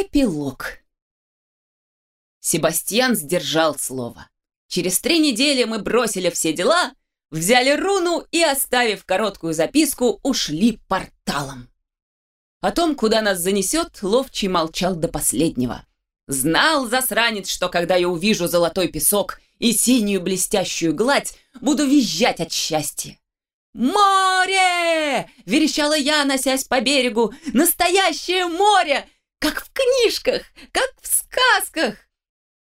Эпилог. Себастьян сдержал слово. Через три недели мы бросили все дела, взяли руну и, оставив короткую записку, ушли порталом. О том, куда нас занесет, Ловчий молчал до последнего. Знал засранец, что когда я увижу золотой песок и синюю блестящую гладь, буду визжать от счастья. «Море!» — верещала я, носясь по берегу. «Настоящее море! Как в книжках, как в сказках!»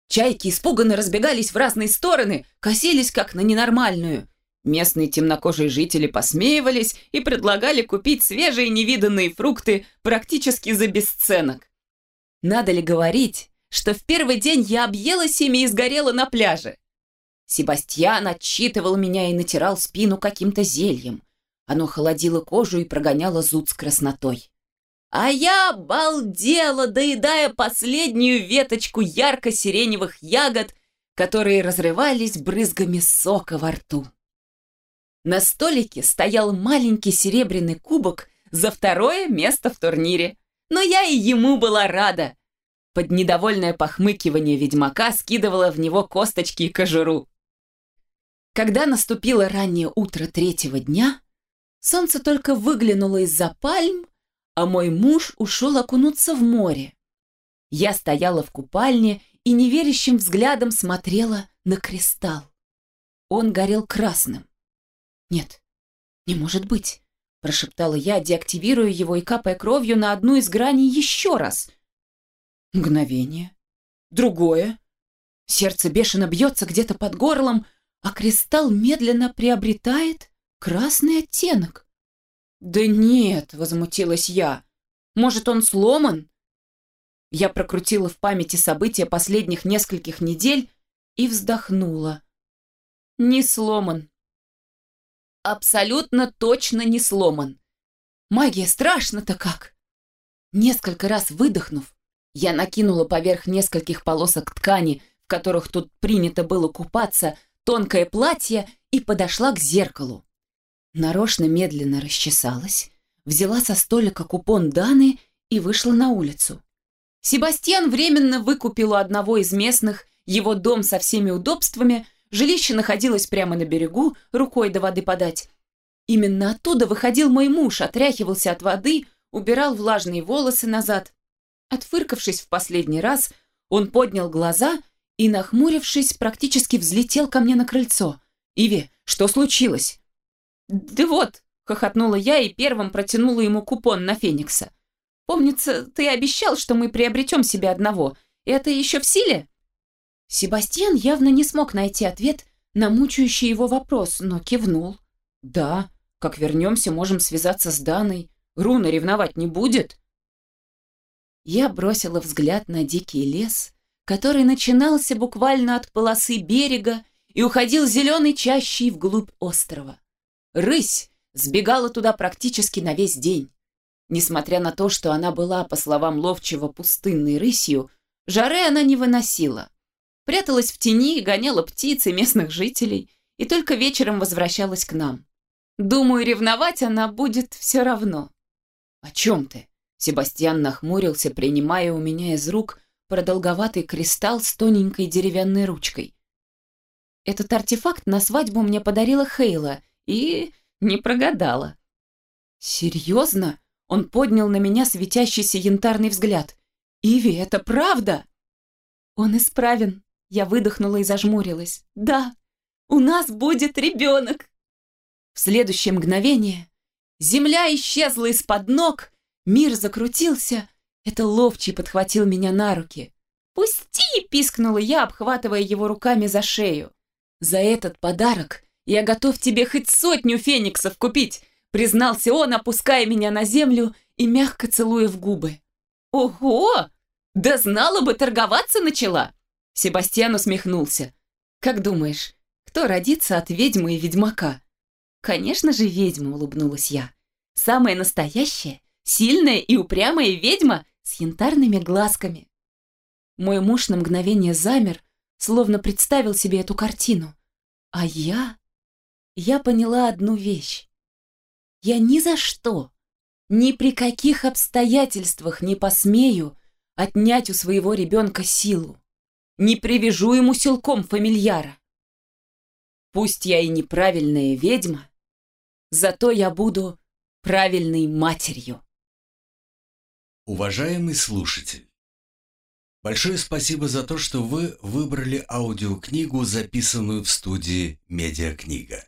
Чайки испуганно разбегались в разные стороны, косились как на ненормальную. Местные темнокожие жители посмеивались и предлагали купить свежие невиданные фрукты практически за бесценок. Надо ли говорить, что в первый день я объелась ими и сгорела на пляже? Себастьян отчитывал меня и натирал спину каким-то зельем. Оно холодило кожу и прогоняло зуд с краснотой. А я балдела, доедая последнюю веточку ярко-сиреневых ягод, которые разрывались брызгами сока во рту. На столике стоял маленький серебряный кубок за второе место в турнире, но я и ему была рада. Под недовольное похмыкивание ведьмака скидывала в него косточки и кожуру. Когда наступило раннее утро третьего дня, солнце только выглянуло из-за пальм, а мой муж ушел окунуться в море. Я стояла в купальне и неверящим взглядом смотрела на кристалл. Он горел красным. «Нет, не может быть», – прошептала я, деактивируя его и капая кровью на одну из граней еще раз. Мгновение. Другое. Сердце бешено бьется где-то под горлом, а кристалл медленно приобретает красный оттенок. «Да нет», — возмутилась я. «Может, он сломан?» Я прокрутила в памяти события последних нескольких недель и вздохнула. «Не сломан. Абсолютно точно не сломан. Магия страшно-то как!» Несколько раз выдохнув, я накинула поверх нескольких полосок ткани, в которых тут принято было купаться, тонкое платье и подошла к зеркалу. Нарочно медленно расчесалась, взяла со столика купон Даны и вышла на улицу. Себастьян временно выкупил у одного из местных его дом со всеми удобствами, жилище находилось прямо на берегу, рукой до воды подать. Именно оттуда выходил мой муж, отряхивался от воды, убирал влажные волосы назад. Отфыркавшись в последний раз, он поднял глаза и, нахмурившись, практически взлетел ко мне на крыльцо. «Иви, что случилось?» «Да вот», — хохотнула я и первым протянула ему купон на Феникса. «Помнится, ты обещал, что мы приобретем себе одного. Это еще в силе?» Себастьян явно не смог найти ответ на мучающий его вопрос, но кивнул. «Да, как вернемся, можем связаться с Даной. Руна ревновать не будет?» Я бросила взгляд на дикий лес, который начинался буквально от полосы берега и уходил зеленой чащей вглубь острова. Рысь сбегала туда практически на весь день. Несмотря на то, что она была, по словам Ловчего, пустынной рысью, жары она не выносила. Пряталась в тени, гоняла птиц и местных жителей, и только вечером возвращалась к нам. Думаю, ревновать она будет все равно. «О чем ты?» Себастьян нахмурился, принимая у меня из рук продолговатый кристалл с тоненькой деревянной ручкой. Этот артефакт на свадьбу мне подарила Хейла и не прогадала. «Серьезно?» Он поднял на меня светящийся янтарный взгляд. «Иви, это правда?» «Он исправен», — я выдохнула и зажмурилась. «Да, у нас будет ребенок!» В следующее мгновение земля исчезла из-под ног, мир закрутился, это ловчий подхватил меня на руки. «Пусти!» – пискнула я, обхватывая его руками за шею. «За этот подарок я готов тебе хоть сотню фениксов купить!» – признался он, опуская меня на землю и мягко целуя в губы. «Ого! Да знала бы, торговаться начала!» Себастьян усмехнулся. «Как думаешь, кто родится от ведьмы и ведьмака?» «Конечно же ведьма», — улыбнулась я. «Самая настоящая, сильная и упрямая ведьма с янтарными глазками. Мой муж на мгновение замер, словно представил себе эту картину. А я... Я поняла одну вещь. Я ни за что, ни при каких обстоятельствах не посмею отнять у своего ребенка силу. Не привяжу ему силком фамильяра. Пусть я и неправильная ведьма, зато я буду правильной матерью. Уважаемый слушатель, большое спасибо за то, что вы выбрали аудиокнигу, записанную в студии «Медиакнига».